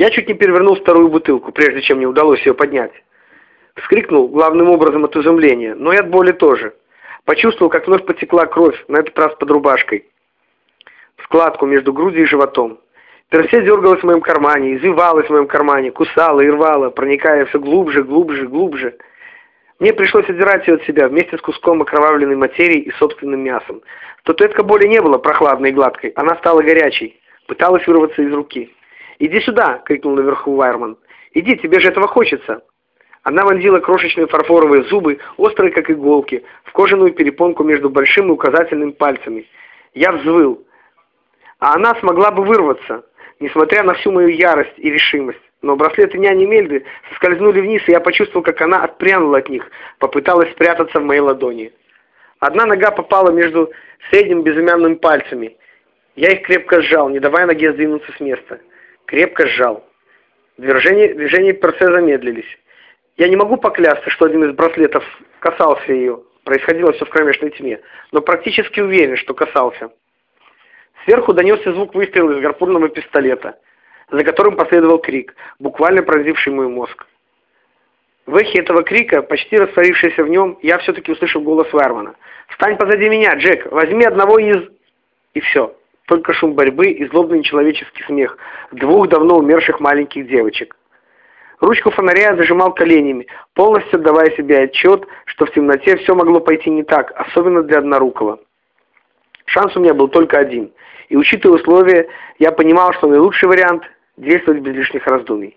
Я чуть не перевернул вторую бутылку, прежде чем мне удалось ее поднять. Вскрикнул, главным образом от изумления, но и от боли тоже. Почувствовал, как вновь потекла кровь, на этот раз под рубашкой. В складку между грудью и животом. Персе дергалась в моем кармане, извивалась в моем кармане, кусала и рвала, проникая все глубже, глубже, глубже. Мне пришлось отдирать ее от себя вместе с куском окровавленной материи и собственным мясом. Статуэтка боли не была прохладной и гладкой, она стала горячей, пыталась вырваться из руки. «Иди сюда!» — крикнул наверху Вайерман. «Иди, тебе же этого хочется!» Она вонзила крошечные фарфоровые зубы, острые как иголки, в кожаную перепонку между большим и указательным пальцами. Я взвыл. А она смогла бы вырваться несмотря на всю мою ярость и решимость. Но браслеты няни Мельды соскользнули вниз, и я почувствовал, как она отпрянула от них, попыталась спрятаться в моей ладони. Одна нога попала между средним безымянными пальцами. Я их крепко сжал, не давая ноге сдвинуться с места. Крепко сжал. Движения, движения Персе замедлились. Я не могу поклясться, что один из браслетов касался ее. Происходило все в кромешной тьме. Но практически уверен, что касался. Сверху донесся звук выстрела из гарпунного пистолета, за которым последовал крик, буквально пронзивший мой мозг. В эхе этого крика, почти растворившийся в нем, я все-таки услышал голос Вайермана. «Встань позади меня, Джек! Возьми одного из...» И все. Только шум борьбы и злобный нечеловеческий смех двух давно умерших маленьких девочек. Ручку фонаря я зажимал коленями, полностью отдавая себе отчет, что в темноте все могло пойти не так, особенно для однорукого. Шанс у меня был только один, и учитывая условия, я понимал, что наилучший вариант – действовать без лишних раздумий.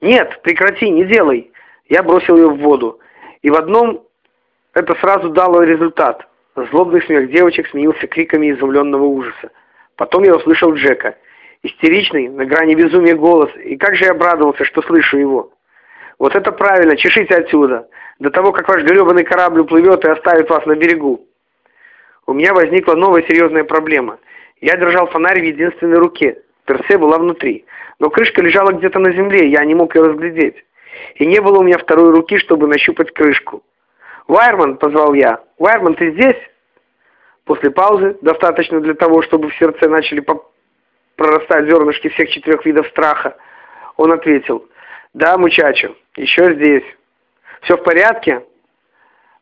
«Нет, прекрати, не делай!» Я бросил ее в воду, и в одном это сразу дало результат. Злобный смех девочек сменился криками изумленного ужаса. Потом я услышал Джека. Истеричный, на грани безумия голос, и как же я обрадовался, что слышу его. «Вот это правильно, чешите отсюда, до того, как ваш гребаный корабль уплывет и оставит вас на берегу» у меня возникла новая серьезная проблема. Я держал фонарь в единственной руке. Персе была внутри. Но крышка лежала где-то на земле, я не мог ее разглядеть. И не было у меня второй руки, чтобы нащупать крышку. «Вайерман!» — позвал я. «Вайерман, ты здесь?» После паузы, достаточно для того, чтобы в сердце начали прорастать зернышки всех четырех видов страха, он ответил. «Да, мучачо, еще здесь. Все в порядке?»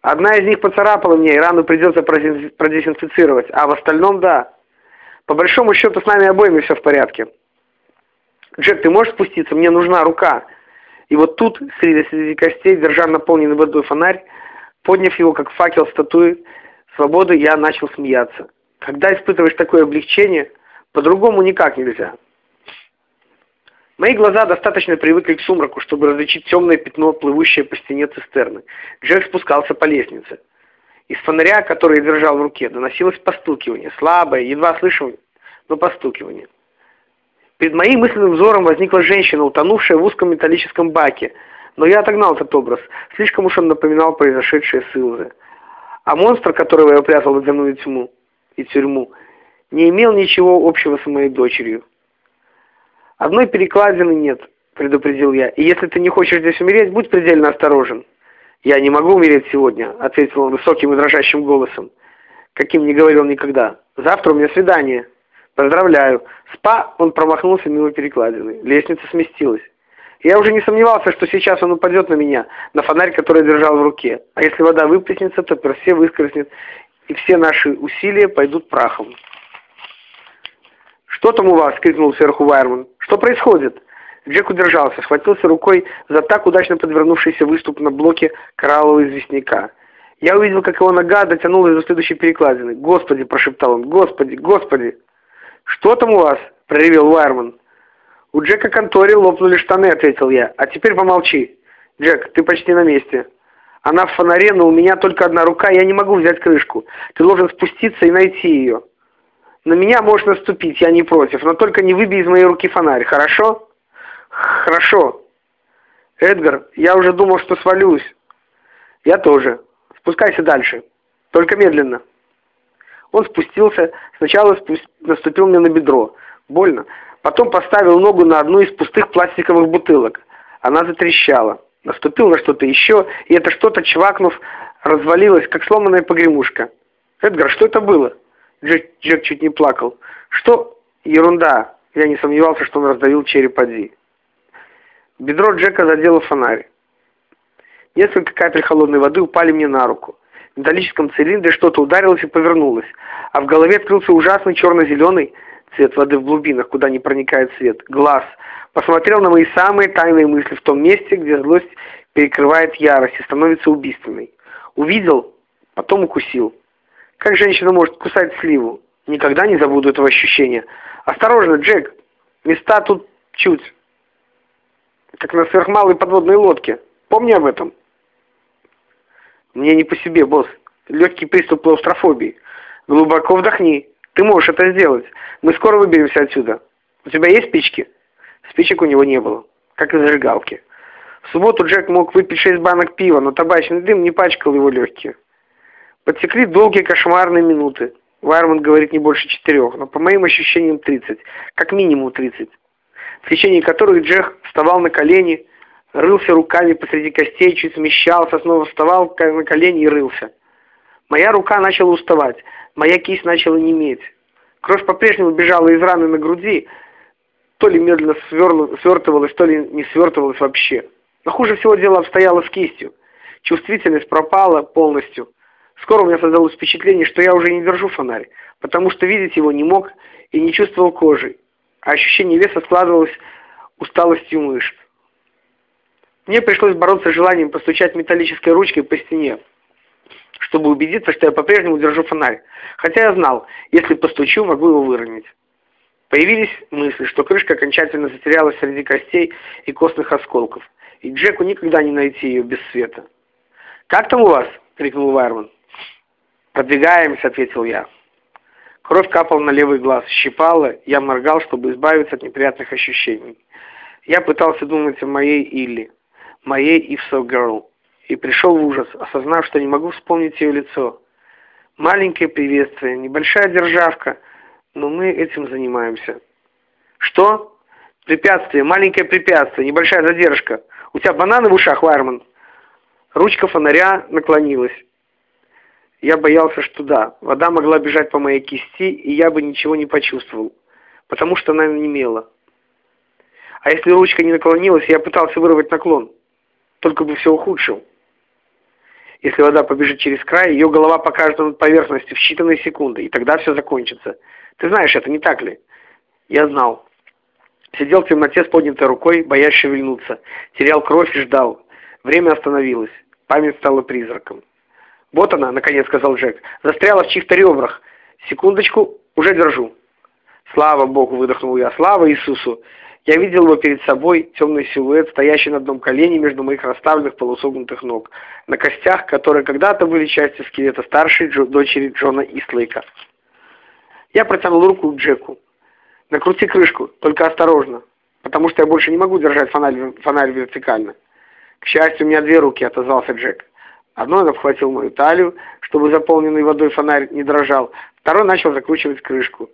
Одна из них поцарапала мне, и рану придется продезинфицировать, а в остальном да. По большому счету с нами обоими все в порядке. Джек, ты можешь спуститься? Мне нужна рука. И вот тут, среди, среди костей, держа наполненный водой фонарь, подняв его как факел статуи свободы, я начал смеяться. Когда испытываешь такое облегчение, по-другому никак нельзя. Мои глаза достаточно привыкли к сумраку, чтобы различить темное пятно, плывущее по стене цистерны. Джек спускался по лестнице. Из фонаря, который я держал в руке, доносилось постукивание, слабое, едва слышимое, но постукивание. Перед моим мысленным взором возникла женщина, утонувшая в узком металлическом баке, но я отогнал этот образ, слишком уж он напоминал произошедшее с Илзе. А монстр, которого я упрятал в водяную тьму и тюрьму, не имел ничего общего с моей дочерью. «Одной перекладины нет», — предупредил я. «И если ты не хочешь здесь умереть, будь предельно осторожен». «Я не могу умереть сегодня», — ответил он высоким и дрожащим голосом, каким не говорил никогда. «Завтра у меня свидание». «Поздравляю». Спа он промахнулся мимо перекладины. Лестница сместилась. Я уже не сомневался, что сейчас он упадет на меня, на фонарь, который держал в руке. А если вода выплеснется, то персе выскользнет, и все наши усилия пойдут прахом. «Что там у вас?» — крикнул сверху Вайерман. «Что происходит?» Джек удержался, схватился рукой за так удачно подвернувшийся выступ на блоке кораллового известняка. Я увидел, как его нога дотянулась до следующей перекладины. «Господи!» — прошептал он. «Господи! Господи!» «Что там у вас?» — проревел Вайерман. «У Джека конторе лопнули штаны», — ответил я. «А теперь помолчи. Джек, ты почти на месте. Она в фонаре, но у меня только одна рука, я не могу взять крышку. Ты должен спуститься и найти ее». На меня можешь наступить, я не против, но только не выбей из моей руки фонарь, хорошо? Хорошо. Эдгар, я уже думал, что свалюсь. Я тоже. Спускайся дальше. Только медленно. Он спустился, сначала спусть... наступил мне на бедро. Больно. Потом поставил ногу на одну из пустых пластиковых бутылок. Она затрещала. Наступил на что-то еще, и это что-то, чвакнув, развалилось, как сломанная погремушка. «Эдгар, что это было?» Джек, Джек чуть не плакал. «Что? Ерунда!» Я не сомневался, что он раздавил череп Ади. Бедро Джека задело фонарь. Несколько капель холодной воды упали мне на руку. В металлическом цилиндре что-то ударилось и повернулось, а в голове открылся ужасный черно-зеленый цвет воды в глубинах, куда не проникает свет, глаз. Посмотрел на мои самые тайные мысли в том месте, где злость перекрывает ярость и становится убийственной. Увидел, потом укусил. Как женщина может кусать сливу? Никогда не забуду этого ощущения. Осторожно, Джек, места тут чуть. Как на сверхмалой подводной лодке. Помни об этом. Мне не по себе, босс. Легкий приступ клаустрофобии. Глубоко вдохни. Ты можешь это сделать. Мы скоро выберемся отсюда. У тебя есть спички? Спичек у него не было, как и зажигалки. В субботу Джек мог выпить шесть банок пива, но табачный дым не пачкал его легкие. Подтекли долгие кошмарные минуты. Вайерман говорит не больше четырех, но по моим ощущениям тридцать, как минимум тридцать, в течение которых Джек вставал на колени, рылся руками посреди костей, чуть смещался, снова вставал на колени и рылся. Моя рука начала уставать, моя кисть начала неметь. Кровь по-прежнему бежала из раны на груди, то ли медленно свертывалась, то ли не свертывалась вообще. Но хуже всего дело обстояло с кистью. Чувствительность пропала полностью. Скоро у меня создалось впечатление, что я уже не держу фонарь, потому что видеть его не мог и не чувствовал кожей, а ощущение веса складывалось усталостью мышц. Мне пришлось бороться с желанием постучать металлической ручкой по стене, чтобы убедиться, что я по-прежнему держу фонарь, хотя я знал, если постучу, могу его выронить. Появились мысли, что крышка окончательно затерялась среди костей и костных осколков, и Джеку никогда не найти ее без света. «Как там у вас?» — крикнул Вайерман. «Продвигаемся», — ответил я. Кровь капала на левый глаз, щипала, я моргал, чтобы избавиться от неприятных ощущений. Я пытался думать о моей Илли, моей Ивсо Герл, и пришел в ужас, осознав, что не могу вспомнить ее лицо. Маленькое приветствие, небольшая державка, но мы этим занимаемся. Что? Препятствие, маленькое препятствие, небольшая задержка. У тебя бананы в ушах, Вайерман? Ручка фонаря наклонилась. Я боялся, что да, вода могла бежать по моей кисти, и я бы ничего не почувствовал, потому что она немела. А если ручка не наклонилась, я пытался вырвать наклон, только бы все ухудшил. Если вода побежит через край, ее голова покажется над поверхностью в считанные секунды, и тогда все закончится. Ты знаешь это, не так ли? Я знал. Сидел в темноте с поднятой рукой, боясь шевельнуться. Терял кровь и ждал. Время остановилось. Память стала призраком. «Вот она», — наконец сказал Джек. «Застряла в чьих-то ребрах. Секундочку, уже держу». «Слава Богу!» — выдохнул я. «Слава Иисусу!» Я видел его перед собой, темный силуэт, стоящий на одном колене между моих расставленных полусогнутых ног, на костях, которые когда-то были частью скелета старшей Джо дочери Джона Истлейка. Я протянул руку к Джеку. «Накрути крышку, только осторожно, потому что я больше не могу держать фонарь, фонарь вертикально». «К счастью, у меня две руки», — отозвался Джек. Одной он обхватил мою талию, чтобы заполненный водой фонарь не дрожал, второй начал закручивать крышку.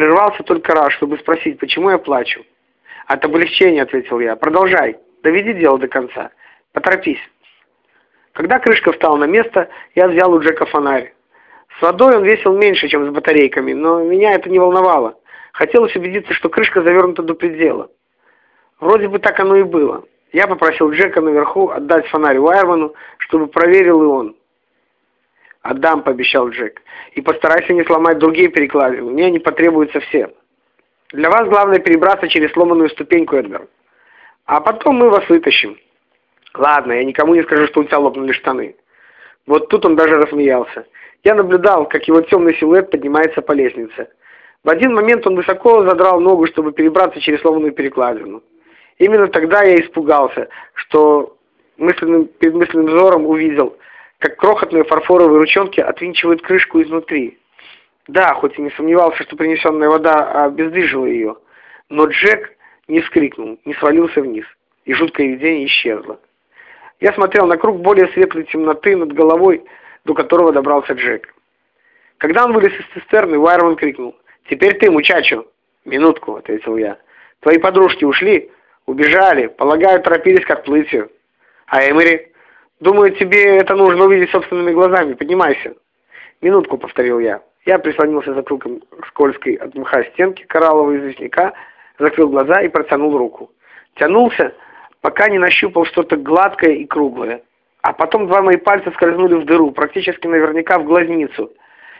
Прервался только раз, чтобы спросить, почему я плачу. «От облегчения», — ответил я. «Продолжай. Доведи дело до конца. Поторопись». Когда крышка встала на место, я взял у Джека фонарь. С водой он весил меньше, чем с батарейками, но меня это не волновало. Хотелось убедиться, что крышка завернута до предела. Вроде бы так оно и было. Я попросил Джека наверху отдать фонарь Уайерману, чтобы проверил и он. «Отдам», — пообещал Джек. «И постарайся не сломать другие перекладины. Мне не потребуются все. Для вас главное перебраться через сломанную ступеньку, Эдгар. А потом мы вас вытащим». «Ладно, я никому не скажу, что у тебя лопнули штаны». Вот тут он даже рассмеялся. Я наблюдал, как его темный силуэт поднимается по лестнице. В один момент он высоко задрал ногу, чтобы перебраться через сломанную перекладину. Именно тогда я испугался, что мысленным, перед мысленным взором увидел, как крохотные фарфоровые ручонки отвинчивают крышку изнутри. Да, хоть и не сомневался, что принесенная вода обездвижила ее, но Джек не вскрикнул, не свалился вниз, и жуткое видение исчезло. Я смотрел на круг более светлой темноты над головой, до которого добрался Джек. Когда он вылез из цистерны, Уайерман крикнул. «Теперь ты, мучачо!» «Минутку», — ответил я. «Твои подружки ушли?» Убежали. Полагаю, торопились к отплытию. А Эмери? Думаю, тебе это нужно увидеть собственными глазами. Поднимайся. Минутку, повторил я. Я прислонился затылком к скользкой от мха стенки кораллового известняка, закрыл глаза и протянул руку. Тянулся, пока не нащупал что-то гладкое и круглое. А потом два мои пальца скользнули в дыру, практически наверняка в глазницу.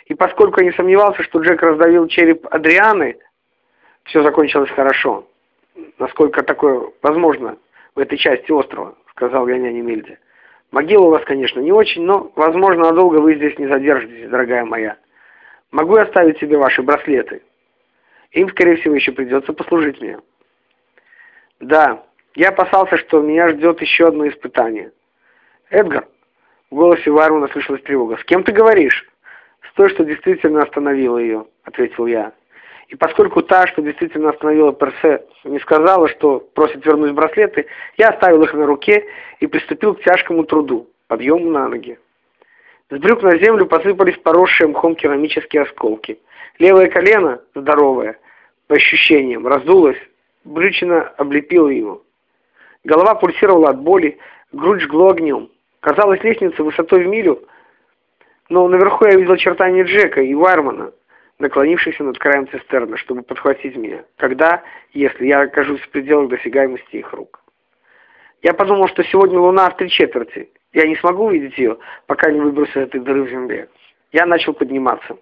И поскольку я не сомневался, что Джек раздавил череп Адрианы, все закончилось хорошо. Насколько такое возможно в этой части острова, сказал я няне Мильде. Могила у вас, конечно, не очень, но, возможно, надолго вы здесь не задержитесь, дорогая моя. Могу я оставить себе ваши браслеты? Им, скорее всего, еще придется послужить мне. Да, я опасался, что меня ждет еще одно испытание. Эдгар, в голосе Вармана слышалась тревога. С кем ты говоришь? С той, что действительно остановила ее, ответил я. И поскольку та, что действительно остановила Персе, не сказала, что просит вернуть браслеты, я оставил их на руке и приступил к тяжкому труду, подъему на ноги. С брюк на землю посыпались поросшие мхом керамические осколки. Левое колено, здоровое, по ощущениям, раздулось, брючина облепила его. Голова пульсировала от боли, грудь жгло огнем. Казалось, лестница высотой в милю, но наверху я видел очертания Джека и Вармана, наклонившихся над краем цистерны, чтобы подхватить меня, когда, если я окажусь в пределах досягаемости их рук. Я подумал, что сегодня луна в три четверти. Я не смогу увидеть ее, пока не из этой дыры в земле. Я начал подниматься.